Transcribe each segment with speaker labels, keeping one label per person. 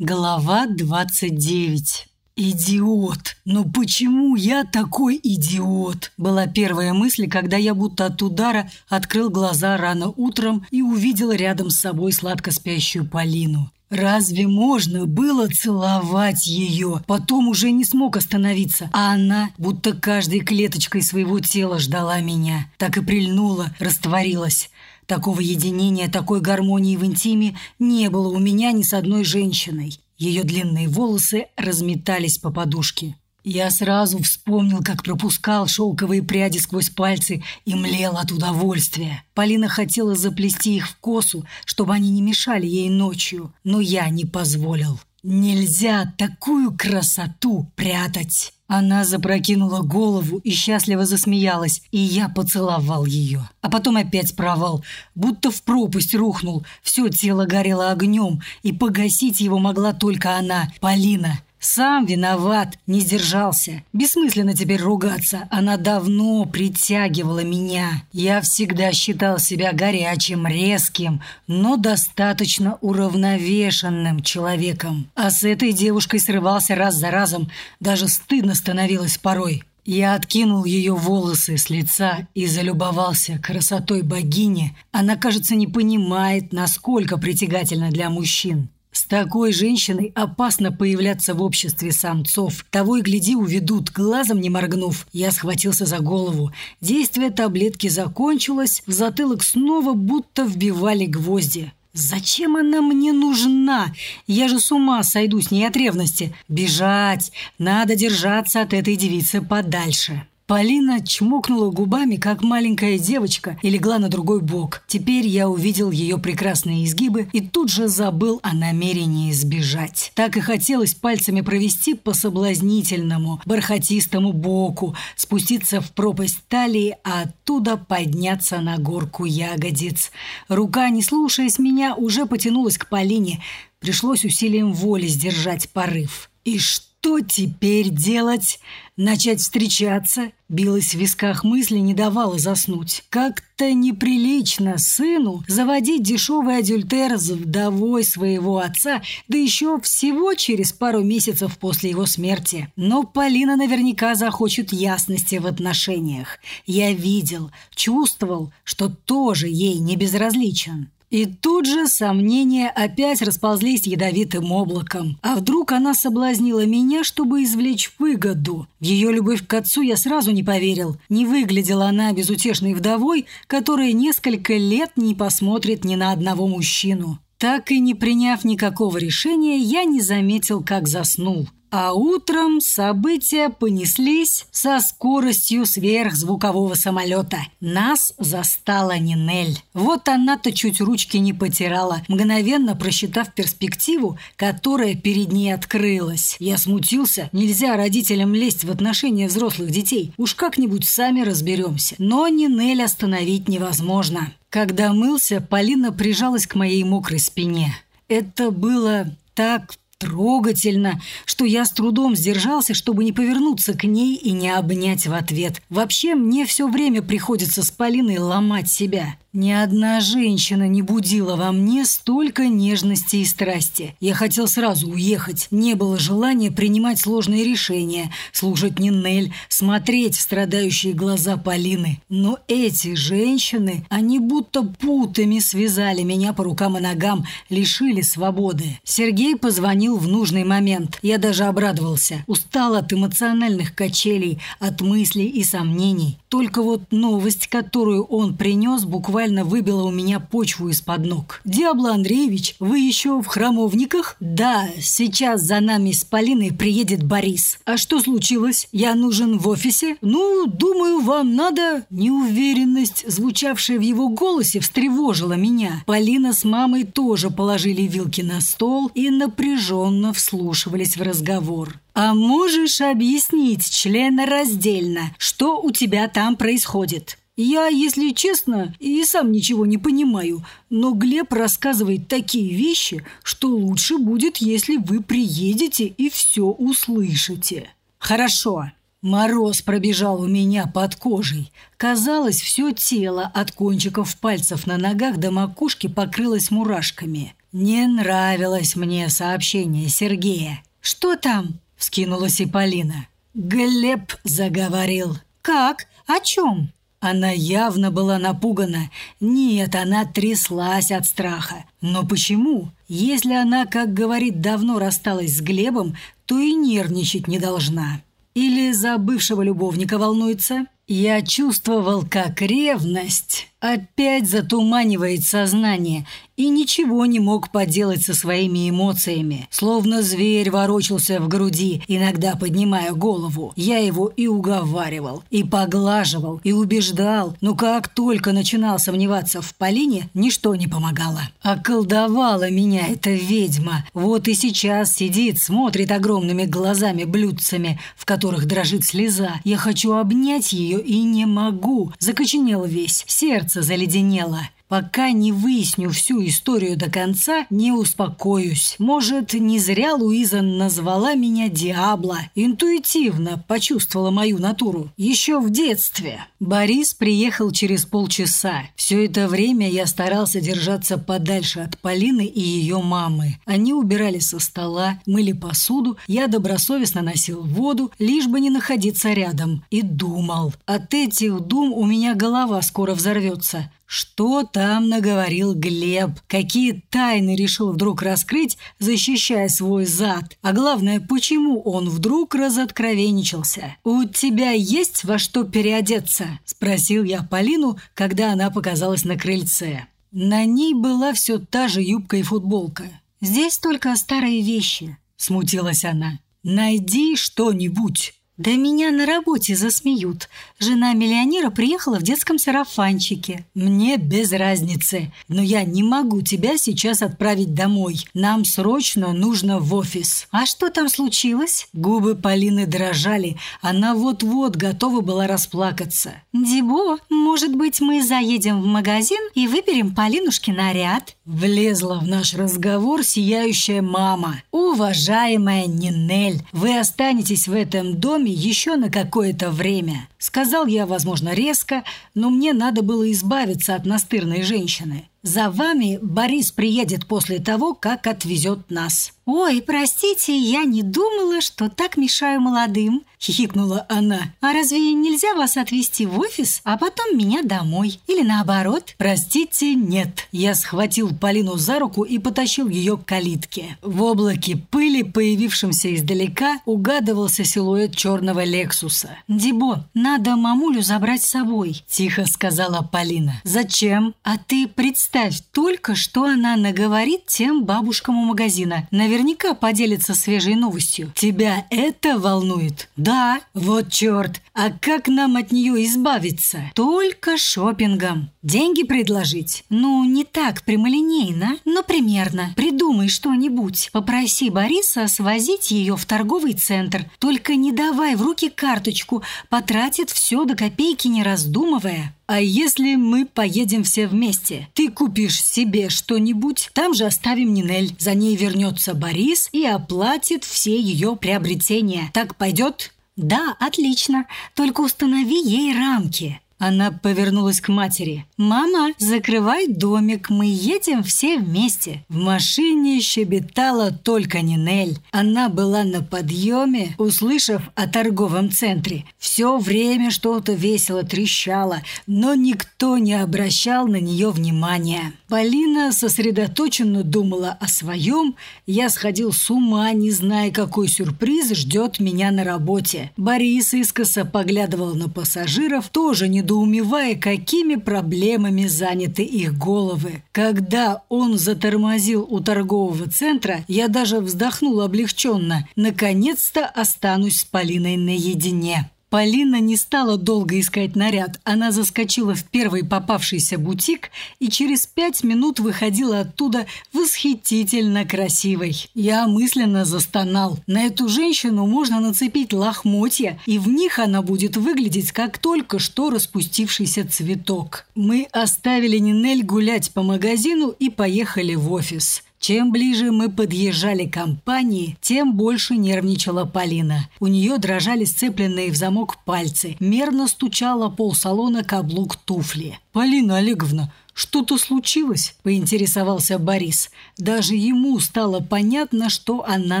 Speaker 1: Глава 29 «Идиот! Ну почему я такой идиот?» Была первая мысль, когда я будто от удара открыл глаза рано утром и увидел рядом с собой сладко спящую Полину. Разве можно было целовать ее? Потом уже не смог остановиться, а она будто каждой клеточкой своего тела ждала меня. Так и прильнула, растворилась. Такого единения, такой гармонии в интиме не было у меня ни с одной женщиной. Ее длинные волосы разметались по подушке. Я сразу вспомнил, как пропускал шелковые пряди сквозь пальцы и млел от удовольствия. Полина хотела заплести их в косу, чтобы они не мешали ей ночью, но я не позволил. Нельзя такую красоту прятать. Она запрокинула голову и счастливо засмеялась, и я поцеловал ее. А потом опять провал, будто в пропасть рухнул. Все тело горело огнем, и погасить его могла только она, Полина. Сам виноват, не сдержался. Бессмысленно теперь ругаться. Она давно притягивала меня. Я всегда считал себя горячим, резким, но достаточно уравновешенным человеком. А с этой девушкой срывался раз за разом. Даже стыдно становилось порой. Я откинул ее волосы с лица и залюбовался красотой богини. Она, кажется, не понимает, насколько притягательна для мужчин. С такой женщиной опасно появляться в обществе самцов. Того и гляди, уведут, глазом не моргнув. Я схватился за голову. Действие таблетки закончилось, в затылок снова будто вбивали гвозди. Зачем она мне нужна? Я же с ума сойду с ней от ревности. Бежать. Надо держаться от этой девицы подальше. Полина чмокнула губами, как маленькая девочка, и легла на другой бок. Теперь я увидел ее прекрасные изгибы и тут же забыл о намерении сбежать. Так и хотелось пальцами провести по соблазнительному, бархатистому боку, спуститься в пропасть талии, а оттуда подняться на горку ягодиц. Рука, не слушаясь меня, уже потянулась к Полине. Пришлось усилием воли сдержать порыв. И что? Что теперь делать? Начать встречаться? Билась в висках мысли, не давала заснуть. Как-то неприлично сыну заводить дешевый адюльтер с вдовой своего отца, да еще всего через пару месяцев после его смерти. Но Полина наверняка захочет ясности в отношениях. Я видел, чувствовал, что тоже ей не безразличен. И тут же сомнения опять расползлись ядовитым облаком. А вдруг она соблазнила меня, чтобы извлечь выгоду? В ее любовь к отцу я сразу не поверил. Не выглядела она безутешной вдовой, которая несколько лет не посмотрит ни на одного мужчину. Так и не приняв никакого решения, я не заметил, как заснул. А утром события понеслись со скоростью сверхзвукового самолета. Нас застала Нинель. Вот она-то чуть ручки не потирала, мгновенно просчитав перспективу, которая перед ней открылась. Я смутился. Нельзя родителям лезть в отношения взрослых детей. Уж как-нибудь сами разберемся. Но Нинель остановить невозможно. Когда мылся, Полина прижалась к моей мокрой спине. Это было так трогательно, что я с трудом сдержался, чтобы не повернуться к ней и не обнять в ответ. Вообще, мне все время приходится с Полиной ломать себя. Ни одна женщина не будила во мне столько нежности и страсти. Я хотел сразу уехать. Не было желания принимать сложные решения, слушать Нинель, смотреть в страдающие глаза Полины. Но эти женщины, они будто путами связали меня по рукам и ногам, лишили свободы. Сергей позвонил в нужный момент. Я даже обрадовался. Устал от эмоциональных качелей, от мыслей и сомнений. Только вот новость, которую он принес, буквально выбила у меня почву из-под ног. «Диабло Андреевич, вы еще в храмовниках?» «Да, сейчас за нами с Полиной приедет Борис». «А что случилось? Я нужен в офисе?» «Ну, думаю, вам надо...» Неуверенность, звучавшая в его голосе, встревожила меня. Полина с мамой тоже положили вилки на стол и напряженно вслушивались в разговор. «А можешь объяснить члена раздельно, что у тебя там происходит?» Я, если честно, и сам ничего не понимаю, но Глеб рассказывает такие вещи, что лучше будет, если вы приедете и все услышите. Хорошо. Мороз пробежал у меня под кожей. Казалось, все тело от кончиков пальцев на ногах до макушки покрылось мурашками. Не нравилось мне сообщение Сергея. «Что там?» – вскинулась и Полина. «Глеб заговорил». «Как? О чем?» Она явно была напугана. Нет, она тряслась от страха. Но почему? Если она, как говорит, давно рассталась с Глебом, то и нервничать не должна. Или за бывшего любовника волнуется? Я чувствовал, как ревность опять затуманивает сознание и ничего не мог поделать со своими эмоциями. Словно зверь ворочался в груди, иногда поднимая голову. Я его и уговаривал, и поглаживал, и убеждал. Но как только начинал сомневаться в Полине, ничто не помогало. Околдовала меня эта ведьма. Вот и сейчас сидит, смотрит огромными глазами-блюдцами, в которых дрожит слеза. Я хочу обнять ее и не могу. Закоченел весь. Сердце заледенело. Пока не выясню всю историю до конца, не успокоюсь. Может, не зря Луиза назвала меня Диабло. Интуитивно почувствовала мою натуру. Еще в детстве. Борис приехал через полчаса. Все это время я старался держаться подальше от Полины и ее мамы. Они убирали со стола, мыли посуду, я добросовестно носил воду, лишь бы не находиться рядом. И думал. От этих дум у меня голова скоро взорвется. Что там наговорил Глеб? Какие тайны решил вдруг раскрыть, защищая свой зад? А главное, почему он вдруг разоткровенничался? «У тебя есть во что переодеться?» – спросил я Полину, когда она показалась на крыльце. На ней была все та же юбка и футболка. «Здесь только старые вещи», – смутилась она. «Найди что-нибудь». Да меня на работе засмеют. Жена миллионера приехала в детском сарафанчике. Мне без разницы. Но я не могу тебя сейчас отправить домой. Нам срочно нужно в офис. А что там случилось? Губы Полины дрожали. Она вот-вот готова была расплакаться. Дибо, может быть, мы заедем в магазин и выберем Полинушке наряд? Влезла в наш разговор сияющая мама. Уважаемая Нинель, вы останетесь в этом доме еще на какое-то время. Сказал я, возможно, резко, но мне надо было избавиться от настырной женщины. За вами Борис приедет после того, как отвезет нас». «Ой, простите, я не думала, что так мешаю молодым», – хихикнула она. «А разве нельзя вас отвезти в офис, а потом меня домой? Или наоборот?» «Простите, нет». Я схватил Полину за руку и потащил ее к калитке. В облаке пыли, появившемся издалека, угадывался силуэт черного Лексуса. «Дибо, надо мамулю забрать с собой», – тихо сказала Полина. «Зачем? А ты представь только, что она наговорит тем бабушкам у магазина. Наверняка поделится свежей новостью. Тебя это волнует?» «Да». «Вот черт! А как нам от нее избавиться?» «Только шопингом. Деньги предложить?» «Ну, не так прямолинейно, но примерно. Придумай что-нибудь. Попроси Бориса свозить ее в торговый центр. Только не давай в руки карточку. Потратит тратит все до копейки, не раздумывая. А если мы поедем все вместе? Ты купишь себе что-нибудь, там же оставим Нинель. За ней вернется Борис и оплатит все ее приобретения. Так пойдет? Да, отлично. Только установи ей рамки. Она повернулась к матери. «Мама, закрывай домик, мы едем все вместе». В машине щебетала только Нинель. Она была на подъеме, услышав о торговом центре. Все время что-то весело трещало, но никто не обращал на нее внимания. Полина сосредоточенно думала о своем. Я сходил с ума, не зная, какой сюрприз ждет меня на работе. Борис искоса поглядывал на пассажиров, тоже не недоумевая, какими проблемами заняты их головы. Когда он затормозил у торгового центра, я даже вздохнул облегченно. Наконец-то останусь с Полиной наедине. Полина не стала долго искать наряд. Она заскочила в первый попавшийся бутик и через пять минут выходила оттуда восхитительно красивой. Я мысленно застонал. На эту женщину можно нацепить лохмотья, и в них она будет выглядеть как только что распустившийся цветок. Мы оставили Нинель гулять по магазину и поехали в офис. Чем ближе мы подъезжали к компании, тем больше нервничала Полина. У нее дрожали сцепленные в замок пальцы, мерно стучала пол салона каблук туфли. «Полина Олеговна, что-то случилось?» – поинтересовался Борис. Даже ему стало понятно, что она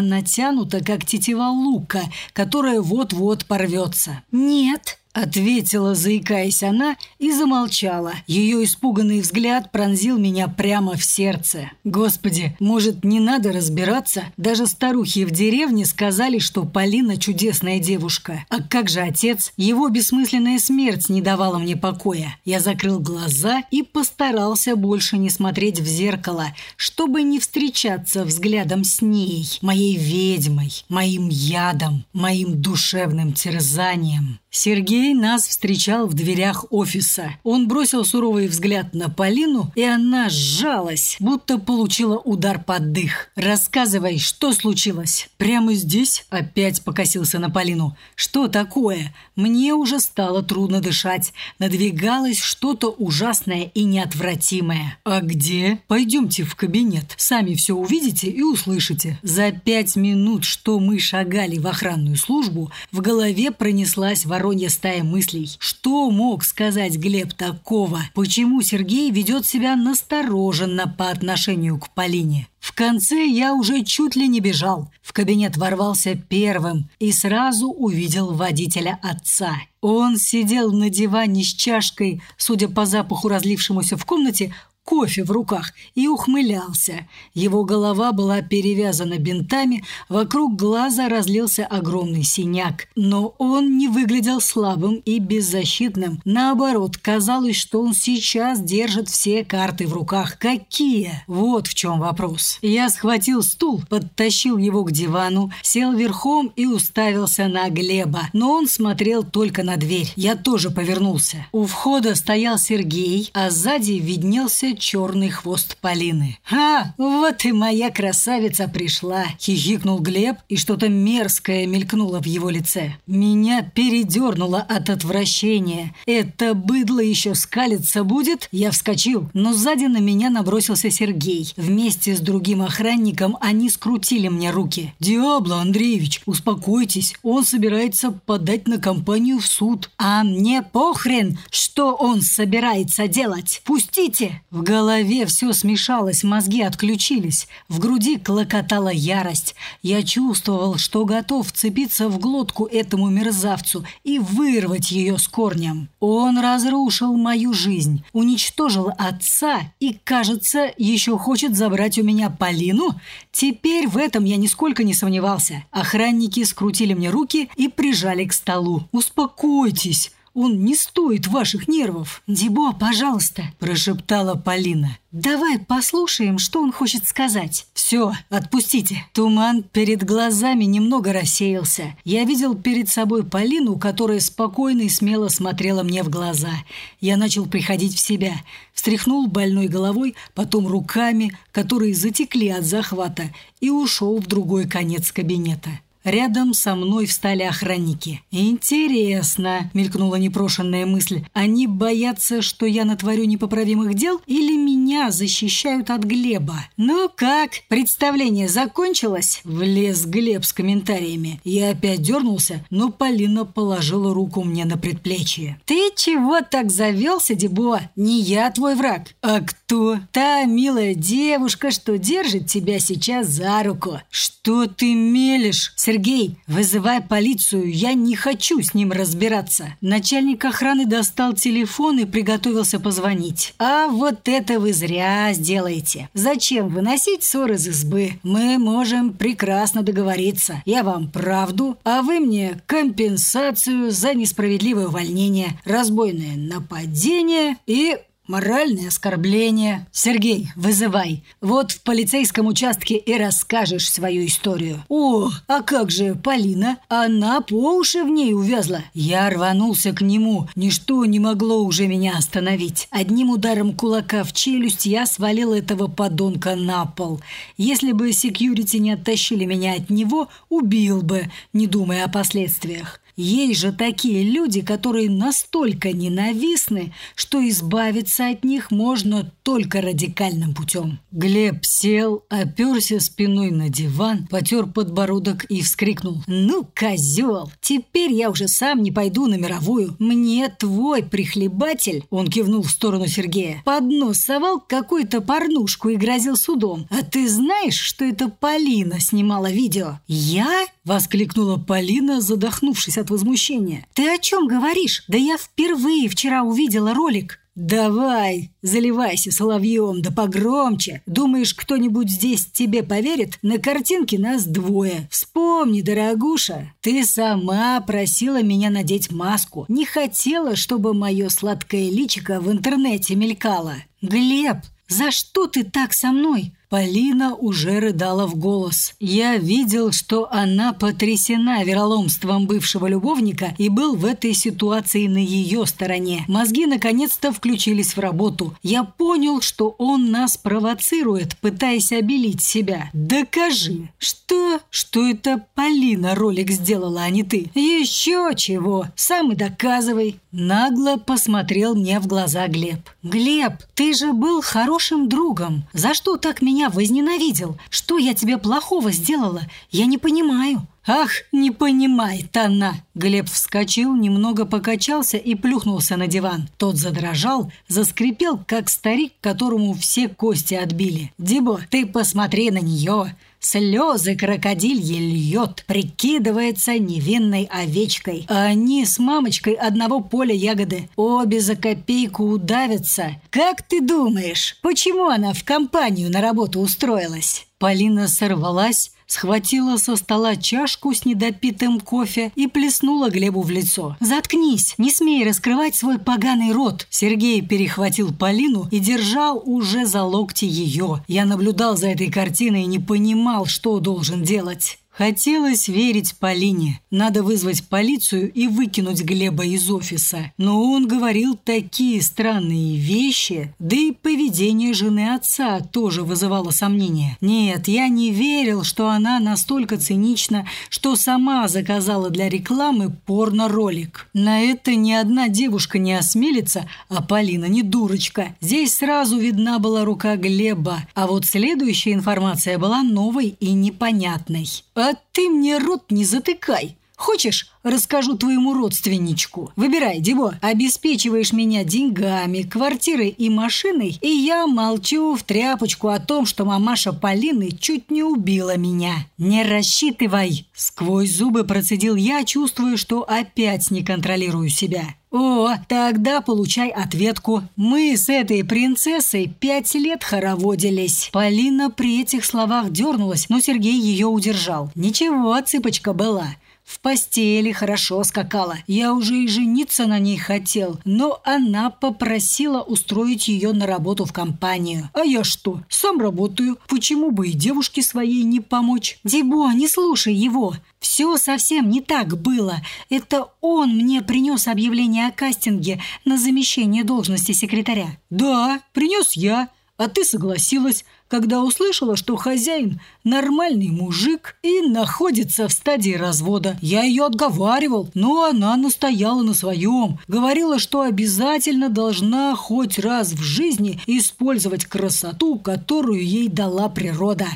Speaker 1: натянута, как тетива лука, которая вот-вот порвется. «Нет», Ответила, заикаясь она, и замолчала. Ее испуганный взгляд пронзил меня прямо в сердце. Господи, может, не надо разбираться? Даже старухи в деревне сказали, что Полина чудесная девушка. А как же отец? Его бессмысленная смерть не давала мне покоя. Я закрыл глаза и постарался больше не смотреть в зеркало, чтобы не встречаться взглядом с ней, моей ведьмой, моим ядом, моим душевным терзанием. Сергей нас встречал в дверях офиса. Он бросил суровый взгляд на Полину, и она сжалась, будто получила удар под дых. «Рассказывай, что случилось?» «Прямо здесь?» – опять покосился на Полину. «Что такое? Мне уже стало трудно дышать. Надвигалось что-то ужасное и неотвратимое». «А где?» «Пойдемте в кабинет. Сами все увидите и услышите». За пять минут, что мы шагали в охранную службу, в голове пронеслась воронья стая мыслей. Что мог сказать Глеб такого? Почему Сергей ведет себя настороженно по отношению к Полине? В конце я уже чуть ли не бежал. В кабинет ворвался первым и сразу увидел водителя отца. Он сидел на диване с чашкой, судя по запаху разлившемуся в комнате, кофе в руках и ухмылялся. Его голова была перевязана бинтами, вокруг глаза разлился огромный синяк. Но он не выглядел слабым и беззащитным. Наоборот, казалось, что он сейчас держит все карты в руках. Какие? Вот в чем вопрос. Я схватил стул, подтащил его к дивану, сел верхом и уставился на Глеба. Но он смотрел только на дверь. Я тоже повернулся. У входа стоял Сергей, а сзади виднелся черный хвост Полины. «А, вот и моя красавица пришла!» – хихикнул Глеб, и что-то мерзкое мелькнуло в его лице. Меня передернуло от отвращения. «Это быдло еще скалиться будет?» Я вскочил, но сзади на меня набросился Сергей. Вместе с другим охранником они скрутили мне руки. «Диабло, Андреевич, успокойтесь, он собирается подать на компанию в суд». «А мне похрен, что он собирается делать! Пустите!» В голове все смешалось, мозги отключились. В груди клокотала ярость. Я чувствовал, что готов вцепиться в глотку этому мерзавцу и вырвать ее с корнем. Он разрушил мою жизнь, уничтожил отца и, кажется, еще хочет забрать у меня Полину. Теперь в этом я нисколько не сомневался. Охранники скрутили мне руки и прижали к столу. «Успокойтесь!» Он не стоит ваших нервов. Дебо, пожалуйста, прошептала Полина. Давай послушаем, что он хочет сказать. Все, отпустите. Туман перед глазами немного рассеялся. Я видел перед собой Полину, которая спокойно и смело смотрела мне в глаза. Я начал приходить в себя. Встряхнул больной головой, потом руками, которые затекли от захвата, и ушел в другой конец кабинета. Рядом со мной встали охранники. «Интересно», — мелькнула непрошенная мысль, «они боятся, что я натворю непоправимых дел или меня защищают от Глеба?» «Ну как, представление закончилось?» Влез Глеб с комментариями. Я опять дернулся, но Полина положила руку мне на предплечье. «Ты чего так завелся, Дебо? Не я твой враг. А кто? Та милая девушка, что держит тебя сейчас за руку». «Что ты мелешь?» «Сергей, вызывай полицию, я не хочу с ним разбираться». Начальник охраны достал телефон и приготовился позвонить. «А вот это вы зря сделаете. Зачем выносить ссор из избы? Мы можем прекрасно договориться. Я вам правду, а вы мне компенсацию за несправедливое увольнение, разбойное нападение и Моральное оскорбление. Сергей, вызывай. Вот в полицейском участке и расскажешь свою историю. О, а как же Полина? Она по уши в ней увязла. Я рванулся к нему. Ничто не могло уже меня остановить. Одним ударом кулака в челюсть я свалил этого подонка на пол. Если бы секьюрити не оттащили меня от него, убил бы, не думая о последствиях. Есть же такие люди, которые настолько ненавистны, что избавиться от них можно только радикальным путем. Глеб сел, оперся спиной на диван, потер подбородок и вскрикнул. «Ну, козел! Теперь я уже сам не пойду на мировую. Мне твой прихлебатель, он кивнул в сторону Сергея, под нос совал какую-то порнушку и грозил судом. А ты знаешь, что это Полина снимала видео? Я? Воскликнула Полина, задохнувшись от возмущения. Ты о чем говоришь? Да я впервые вчера увидела ролик. «Давай, заливайся соловьем, да погромче. Думаешь, кто-нибудь здесь тебе поверит? На картинке нас двое. Вспомни, дорогуша, ты сама просила меня надеть маску. Не хотела, чтобы мое сладкое личико в интернете мелькало. Глеб, за что ты так со мной? Полина уже рыдала в голос. Я видел, что она потрясена вероломством бывшего любовника и был в этой ситуации на ее стороне. Мозги наконец-то включились в работу. Я понял, что он нас провоцирует, пытаясь обелить себя. Докажи. Что? Что это Полина ролик сделала, а не ты? Еще чего? Сам и доказывай. Нагло посмотрел мне в глаза Глеб. Глеб, ты же был хорошим другом. За что так меня меня возненавидел? Что я тебе плохого сделала? Я не понимаю». «Ах, не понимает она!» Глеб вскочил, немного покачался и плюхнулся на диван. Тот задрожал, заскрипел, как старик, которому все кости отбили. «Дибо, ты посмотри на нее!» Слезы крокодильи льет, прикидывается невинной овечкой. А они с мамочкой одного поля ягоды. Обе за копейку удавятся. Как ты думаешь, почему она в компанию на работу устроилась? Полина сорвалась, схватила со стола чашку с недопитым кофе и плеснула Глебу в лицо. «Заткнись! Не смей раскрывать свой поганый рот!» Сергей перехватил Полину и держал уже за локти ее. Я наблюдал за этой картиной и не понимал, что должен делать. Хотелось верить Полине. Надо вызвать полицию и выкинуть Глеба из офиса. Но он говорил такие странные вещи, да и поведение жены отца тоже вызывало сомнения. Нет, я не верил, что она настолько цинична, что сама заказала для рекламы порно-ролик. На это ни одна девушка не осмелится, а Полина не дурочка. Здесь сразу видна была рука Глеба, а вот следующая информация была новой и непонятной. «А ты мне рот не затыкай. Хочешь, расскажу твоему родственничку? Выбирай, Диво. Обеспечиваешь меня деньгами, квартирой и машиной, и я молчу в тряпочку о том, что мамаша Полины чуть не убила меня. Не рассчитывай!» Сквозь зубы процедил я, чувствуя, что опять не контролирую себя. «О, тогда получай ответку. Мы с этой принцессой пять лет хороводились». Полина при этих словах дернулась, но Сергей ее удержал. «Ничего, цыпочка была. В постели хорошо скакала. Я уже и жениться на ней хотел, но она попросила устроить ее на работу в компанию. А я что? Сам работаю. Почему бы и девушке своей не помочь? Дебо, не слушай его. Все совсем не так было. Это он мне принес объявление о кастинге на замещение должности секретаря. Да, принес я. А ты согласилась, когда услышала, что хозяин нормальный мужик и находится в стадии развода. Я ее отговаривал, но она настояла на своем. Говорила, что обязательно должна хоть раз в жизни использовать красоту, которую ей дала природа.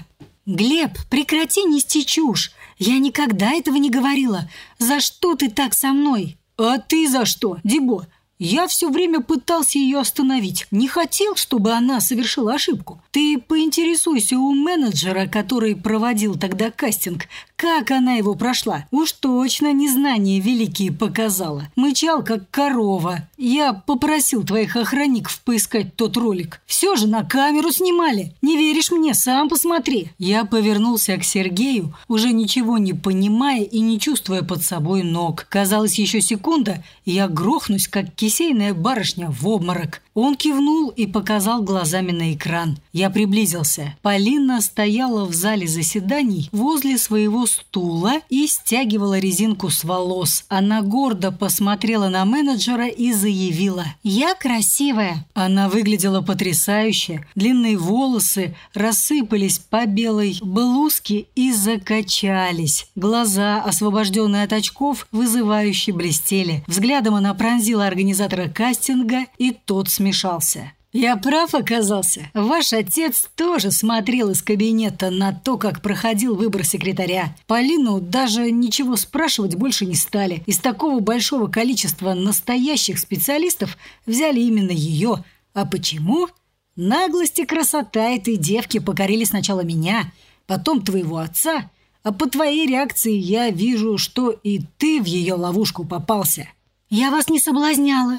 Speaker 1: «Глеб, прекрати нести чушь! Я никогда этого не говорила! За что ты так со мной?» «А ты за что, Дебо? Я все время пытался ее остановить. Не хотел, чтобы она совершила ошибку. Ты поинтересуйся у менеджера, который проводил тогда кастинг, как она его прошла. Уж точно незнание великие показала. Мычал, как корова. Я попросил твоих охранников поискать тот ролик. Все же на камеру снимали. Не веришь мне? Сам посмотри. Я повернулся к Сергею, уже ничего не понимая и не чувствуя под собой ног. Казалось, еще секунда, и я грохнусь, как кисейная барышня в обморок. Он кивнул и показал глазами на экран. Я приблизился. Полина стояла в зале заседаний возле своего стула и стягивала резинку с волос. Она гордо посмотрела на менеджера и заявила «Я красивая». Она выглядела потрясающе. Длинные волосы рассыпались по белой блузке и закачались. Глаза, освобожденные от очков, вызывающе блестели. Взглядом она пронзила организатора кастинга, и тот смешался. «Я прав оказался. Ваш отец тоже смотрел из кабинета на то, как проходил выбор секретаря. Полину даже ничего спрашивать больше не стали. Из такого большого количества настоящих специалистов взяли именно ее. А почему? Наглость и красота этой девки покорили сначала меня, потом твоего отца, а по твоей реакции я вижу, что и ты в ее ловушку попался». «Я вас не соблазняла».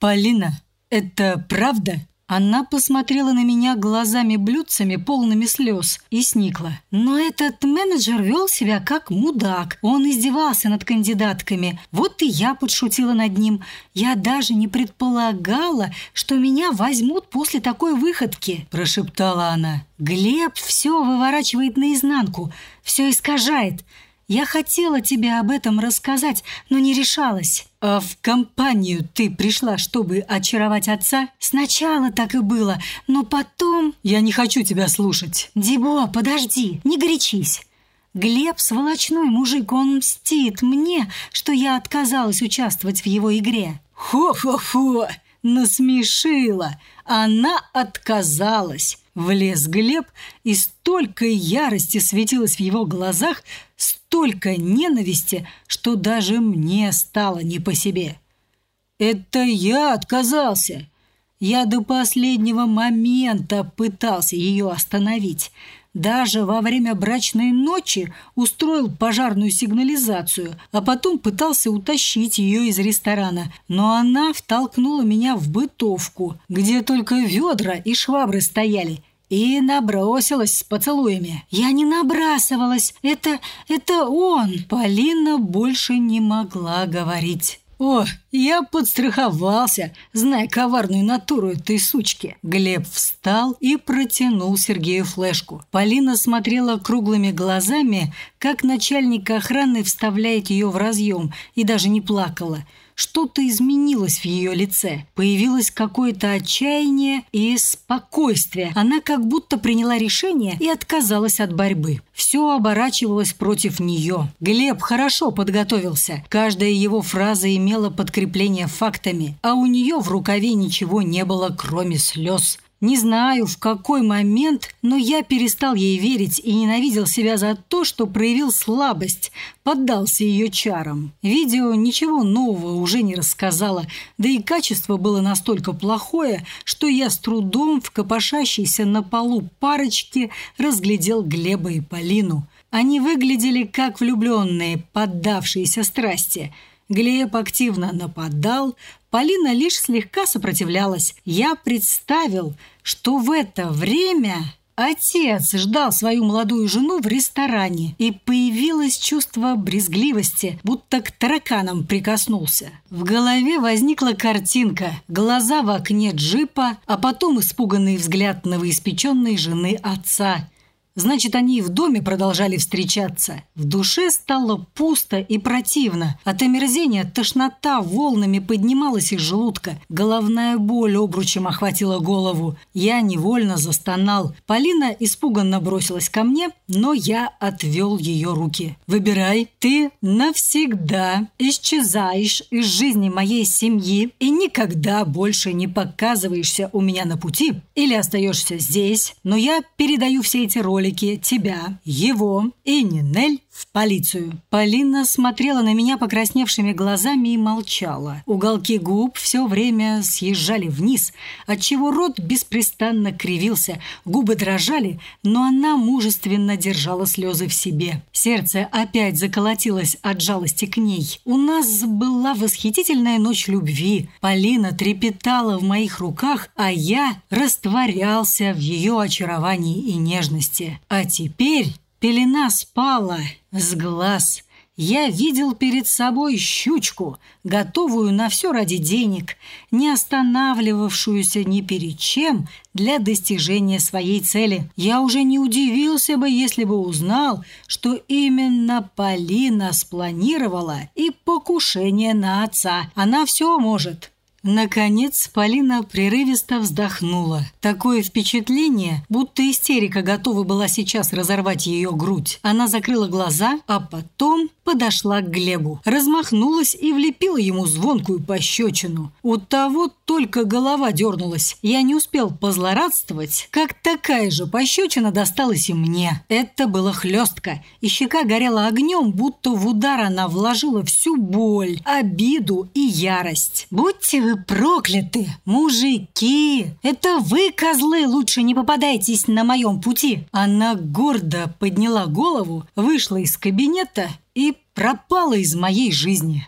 Speaker 1: «Полина, это правда?» Она посмотрела на меня глазами-блюдцами, полными слез, и сникла. Но этот менеджер вел себя как мудак. Он издевался над кандидатками. Вот и я подшутила над ним. Я даже не предполагала, что меня возьмут после такой выходки, прошептала она. Глеб все выворачивает наизнанку, все искажает. Я хотела тебе об этом рассказать, но не решалась. А в компанию ты пришла, чтобы очаровать отца? Сначала так и было, но потом... Я не хочу тебя слушать. Дибо, подожди, не горячись. Глеб – сволочной мужик, он мстит мне, что я отказалась участвовать в его игре. Хо-хо-хо, насмешила. Она отказалась. Влез Глеб, и столько ярости светилось в его глазах, столько ненависти, что даже мне стало не по себе. «Это я отказался!» Я до последнего момента пытался ее остановить. Даже во время брачной ночи устроил пожарную сигнализацию, а потом пытался утащить ее из ресторана. Но она втолкнула меня в бытовку, где только ведра и швабры стояли, и набросилась с поцелуями. Я не набрасывалась, это... это он. Полина больше не могла говорить. «О, я подстраховался, зная коварную натуру этой сучки». Глеб встал и протянул Сергею флешку. Полина смотрела круглыми глазами, как начальник охраны вставляет ее в разъем, и даже не плакала – что-то изменилось в ее лице. Появилось какое-то отчаяние и спокойствие. Она как будто приняла решение и отказалась от борьбы. Все оборачивалось против нее. Глеб хорошо подготовился. Каждая его фраза имела подкрепление фактами, а у нее в рукаве ничего не было, кроме слез. Не знаю, в какой момент, но я перестал ей верить и ненавидел себя за то, что проявил слабость, поддался ее чарам. Видео ничего нового уже не рассказала, да и качество было настолько плохое, что я с трудом в копошащейся на полу парочке разглядел Глеба и Полину. Они выглядели как влюбленные, поддавшиеся страсти – Глеб активно нападал, Полина лишь слегка сопротивлялась. Я представил, что в это время отец ждал свою молодую жену в ресторане, и появилось чувство брезгливости, будто к тараканам прикоснулся. В голове возникла картинка, глаза в окне джипа, а потом испуганный взгляд новоиспеченной жены отца – Значит, они и в доме продолжали встречаться. В душе стало пусто и противно. От омерзения тошнота волнами поднималась из желудка. Головная боль обручем охватила голову. Я невольно застонал. Полина испуганно бросилась ко мне, но я отвел ее руки. «Выбирай, ты навсегда исчезаешь из жизни моей семьи и никогда больше не показываешься у меня на пути или остаешься здесь, но я передаю все эти роли публике тебя, его и Нинель в полицию. Полина смотрела на меня покрасневшими глазами и молчала. Уголки губ все время съезжали вниз, отчего рот беспрестанно кривился, губы дрожали, но она мужественно держала слезы в себе. Сердце опять заколотилось от жалости к ней. У нас была восхитительная ночь любви. Полина трепетала в моих руках, а я растворялся в ее очаровании и нежности. А теперь Пелена спала с глаз. Я видел перед собой щучку, готовую на все ради денег, не останавливавшуюся ни перед чем для достижения своей цели. Я уже не удивился бы, если бы узнал, что именно Полина спланировала и покушение на отца. Она все может. Наконец Полина прерывисто вздохнула. Такое впечатление, будто истерика готова была сейчас разорвать ее грудь. Она закрыла глаза, а потом подошла к Глебу, размахнулась и влепила ему звонкую пощечину. У того только голова дернулась. Я не успел позлорадствовать, как такая же пощечина досталась и мне. Это было хлестко, и щека горела огнем, будто в удар она вложила всю боль, обиду и ярость. «Будьте вы прокляты, мужики! Это вы, козлы, лучше не попадайтесь на моем пути!» Она гордо подняла голову, вышла из кабинета и пропала из моей жизни.